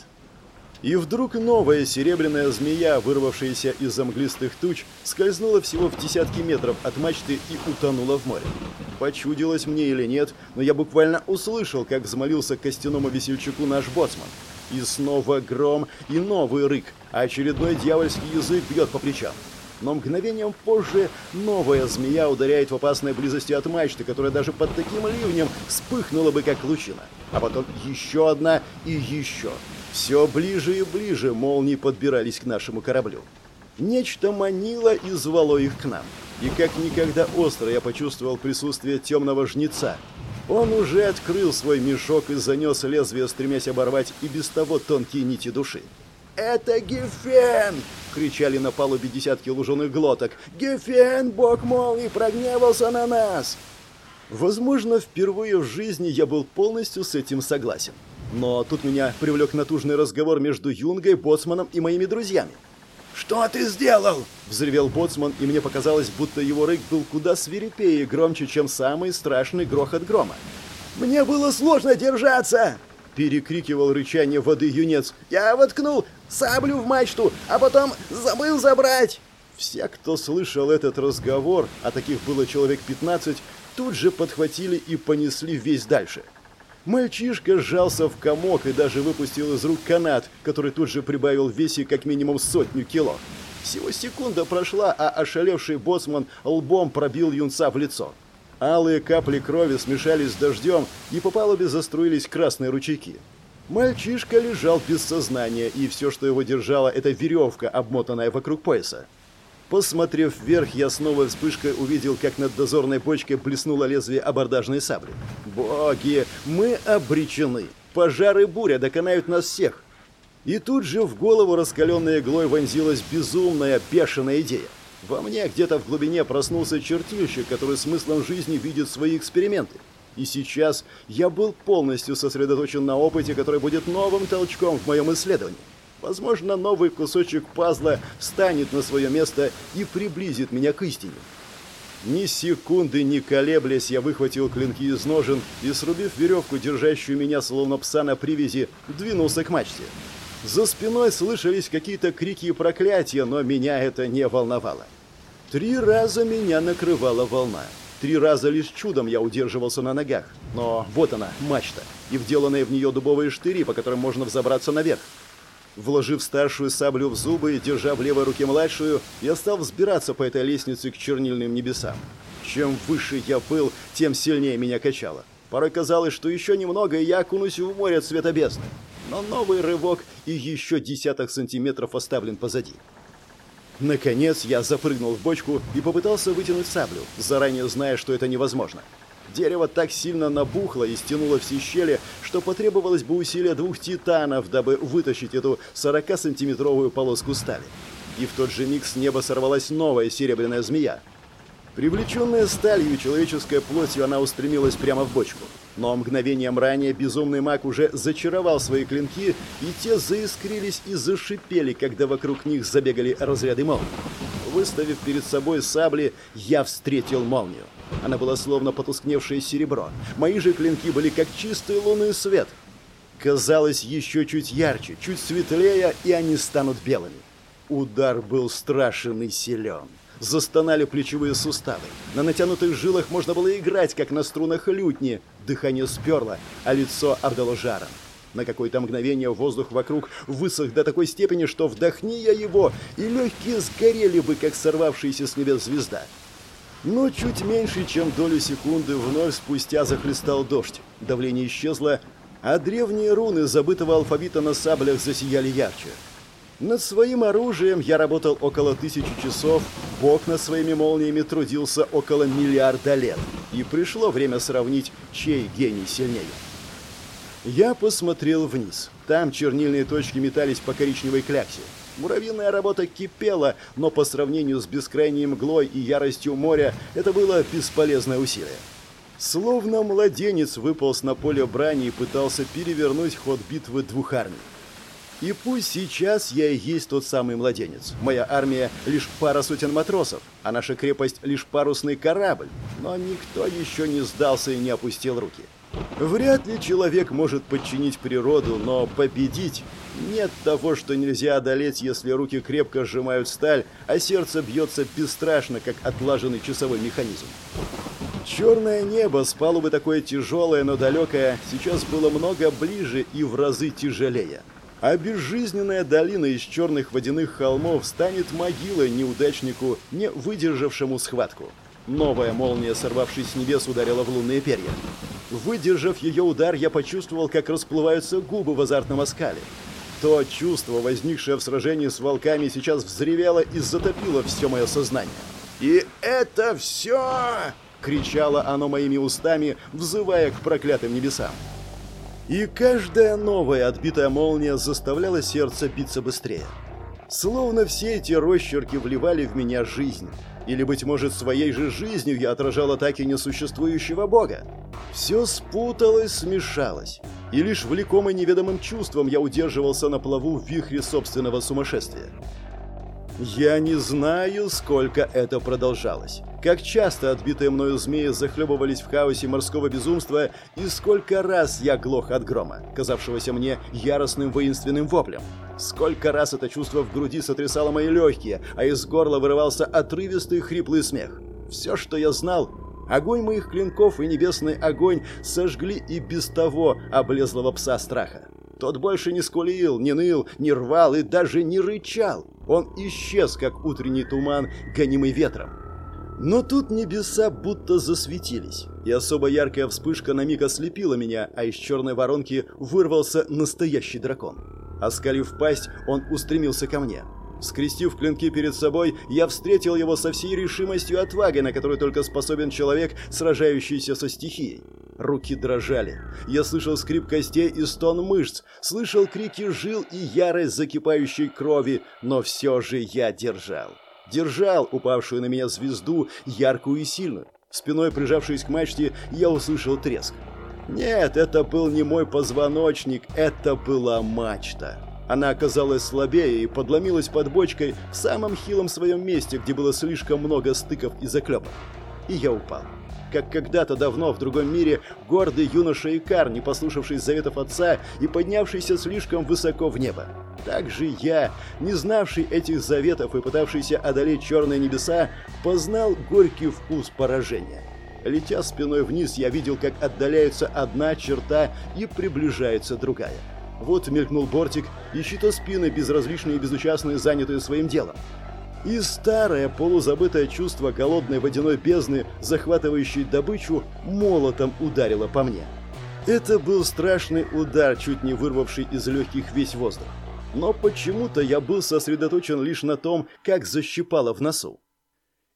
И вдруг новая серебряная змея, вырвавшаяся из замглистых туч, скользнула всего в десятки метров от мачты и утонула в море. Почудилось мне или нет, но я буквально услышал, как взмолился к костяному весельчаку наш боцман. И снова гром, и новый рык, а очередной дьявольский язык бьет по плечам но мгновением позже новая змея ударяет в опасной близости от мачты, которая даже под таким ливнем вспыхнула бы как лучина. А потом еще одна и еще. Все ближе и ближе молнии подбирались к нашему кораблю. Нечто манило и звало их к нам. И как никогда остро я почувствовал присутствие темного жнеца. Он уже открыл свой мешок и занес лезвие, стремясь оборвать и без того тонкие нити души. «Это Гефен!» — кричали на палубе десятки луженых глоток. «Гефен, бог молнии, прогневался на нас!» Возможно, впервые в жизни я был полностью с этим согласен. Но тут меня привлек натужный разговор между Юнгой, Боцманом и моими друзьями. «Что ты сделал?» – взревел Боцман, и мне показалось, будто его рык был куда свирепее и громче, чем самый страшный грохот грома. «Мне было сложно держаться!» – перекрикивал рычание воды юнец. «Я воткнул саблю в мачту, а потом забыл забрать!» Все, кто слышал этот разговор, а таких было человек 15, тут же подхватили и понесли весь дальше. Мальчишка сжался в комок и даже выпустил из рук канат, который тут же прибавил в весе как минимум сотню кило. Всего секунда прошла, а ошалевший боссман лбом пробил юнца в лицо. Алые капли крови смешались с дождем, и по палубе заструились красные ручейки. Мальчишка лежал без сознания, и все, что его держало, это веревка, обмотанная вокруг пояса. Посмотрев вверх, я снова вспышкой увидел, как над дозорной бочкой блеснуло лезвие абордажной сабли. «Боги, мы обречены! Пожары буря доконают нас всех!» И тут же в голову раскаленной иглой вонзилась безумная, бешеная идея. Во мне где-то в глубине проснулся чертильщик, который смыслом жизни видит свои эксперименты. И сейчас я был полностью сосредоточен на опыте, который будет новым толчком в моем исследовании. Возможно, новый кусочек пазла встанет на свое место и приблизит меня к истине. Ни секунды не колеблясь, я выхватил клинки из ножен и, срубив веревку, держащую меня словно пса на привязи, двинулся к мачте. За спиной слышались какие-то крики и проклятия, но меня это не волновало. Три раза меня накрывала волна. Три раза лишь чудом я удерживался на ногах. Но вот она, мачта, и вделанные в нее дубовые штыри, по которым можно взобраться наверх. Вложив старшую саблю в зубы и держа в левой руке младшую, я стал взбираться по этой лестнице к чернильным небесам. Чем выше я был, тем сильнее меня качало. Порой казалось, что еще немного, и я окунусь в море цвета бездны. Но новый рывок и еще десяток сантиметров оставлен позади. Наконец я запрыгнул в бочку и попытался вытянуть саблю, заранее зная, что это невозможно. Дерево так сильно набухло и стянуло все щели, что потребовалось бы усилия двух титанов, дабы вытащить эту 40-сантиметровую полоску стали. И в тот же миг с неба сорвалась новая серебряная змея. Привлеченная сталью и человеческой плотью, она устремилась прямо в бочку. Но мгновением ранее безумный маг уже зачаровал свои клинки, и те заискрились и зашипели, когда вокруг них забегали разряды молнии. Выставив перед собой сабли, я встретил молнию. Она была словно потускневшее серебро. Мои же клинки были как чистый лунный свет. Казалось, еще чуть ярче, чуть светлее, и они станут белыми. Удар был страшен и силен. Застонали плечевые суставы. На натянутых жилах можно было играть, как на струнах лютни. Дыхание сперло, а лицо обдало жаром. На какое-то мгновение воздух вокруг высох до такой степени, что вдохни я его, и легкие сгорели бы, как сорвавшаяся с небес звезда. Но чуть меньше, чем долю секунды, вновь спустя захлестал дождь. Давление исчезло, а древние руны забытого алфавита на саблях засияли ярче. Над своим оружием я работал около тысячи часов, Бог над своими молниями трудился около миллиарда лет. И пришло время сравнить, чей гений сильнее. Я посмотрел вниз. Там чернильные точки метались по коричневой кляксе. Муравьиная работа кипела, но по сравнению с бескрайней мглой и яростью моря это было бесполезное усилие. Словно младенец выполз на поле брани и пытался перевернуть ход битвы двух армий. И пусть сейчас я и есть тот самый младенец. Моя армия лишь пара сотен матросов, а наша крепость лишь парусный корабль. Но никто еще не сдался и не опустил руки. Вряд ли человек может подчинить природу, но победить нет того, что нельзя одолеть, если руки крепко сжимают сталь, а сердце бьется бесстрашно, как отлаженный часовой механизм. Черное небо с палубы такое тяжелое, но далекое, сейчас было много ближе и в разы тяжелее. А безжизненная долина из черных водяных холмов станет могилой неудачнику, не выдержавшему схватку. Новая молния, сорвавшись с небес, ударила в лунные перья. Выдержав ее удар, я почувствовал, как расплываются губы в азартном оскале. То чувство, возникшее в сражении с волками, сейчас взревело и затопило все мое сознание. «И это все!» — кричало оно моими устами, взывая к проклятым небесам. И каждая новая отбитая молния заставляла сердце биться быстрее. Словно все эти росчерки вливали в меня жизнь. Или, быть может, своей же жизнью я отражал атаки несуществующего бога. Все спуталось, смешалось. И лишь влекомый неведомым чувством я удерживался на плаву в вихре собственного сумасшествия. Я не знаю, сколько это продолжалось. Как часто отбитые мною змеи захлебывались в хаосе морского безумства, и сколько раз я глох от грома, казавшегося мне яростным воинственным воплем. Сколько раз это чувство в груди сотрясало мои легкие, а из горла вырывался отрывистый хриплый смех. Все, что я знал, огонь моих клинков и небесный огонь сожгли и без того облезлого пса страха. Тот больше не скулил, не ныл, не рвал и даже не рычал. Он исчез, как утренний туман, гонимый ветром. Но тут небеса будто засветились, и особо яркая вспышка на миг ослепила меня, а из черной воронки вырвался настоящий дракон. Оскалив пасть, он устремился ко мне. Скрестив клинки перед собой, я встретил его со всей решимостью и отвагой, на которую только способен человек, сражающийся со стихией. Руки дрожали. Я слышал скрип костей и стон мышц, слышал крики жил и ярость закипающей крови, но все же я держал. Держал упавшую на меня звезду, яркую и сильную. Спиной прижавшись к мачте, я услышал треск. Нет, это был не мой позвоночник, это была мачта. Она оказалась слабее и подломилась под бочкой в самом хилом своем месте, где было слишком много стыков и заклепок. и я упал. Как когда-то давно в другом мире гордый юноша Икар, не послушавшись заветов отца и поднявшийся слишком высоко в небо. Так же я, не знавший этих заветов и пытавшийся одолеть черные небеса, познал горький вкус поражения. Летя спиной вниз, я видел, как отдаляется одна черта и приближается другая. Вот мелькнул бортик, и чьи-то спины, безразличные и безучастные, занятые своим делом. И старое полузабытое чувство голодной водяной бездны, захватывающей добычу, молотом ударило по мне. Это был страшный удар, чуть не вырвавший из легких весь воздух. Но почему-то я был сосредоточен лишь на том, как защипало в носу.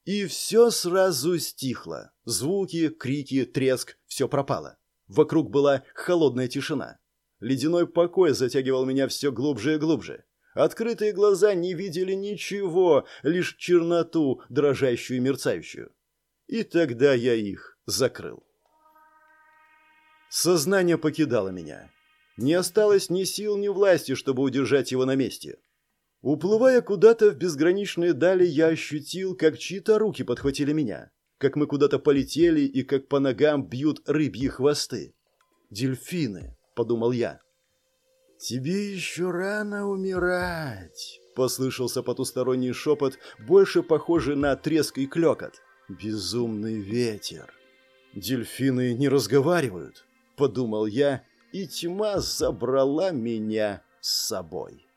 И все сразу стихло. Звуки, крики, треск – все пропало. Вокруг была холодная тишина. Ледяной покой затягивал меня все глубже и глубже. Открытые глаза не видели ничего, лишь черноту, дрожащую и мерцающую. И тогда я их закрыл. Сознание покидало меня. Не осталось ни сил, ни власти, чтобы удержать его на месте. Уплывая куда-то в безграничные дали, я ощутил, как чьи-то руки подхватили меня, как мы куда-то полетели и как по ногам бьют рыбьи хвосты. «Дельфины», — подумал я. «Тебе еще рано умирать», — послышался потусторонний шепот, больше похожий на треск и клекот. «Безумный ветер». «Дельфины не разговаривают», — подумал я, и тьма забрала меня с собой.